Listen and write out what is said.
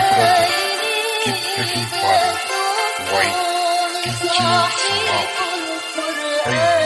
brother, keep looking father, white, teaching, love, praise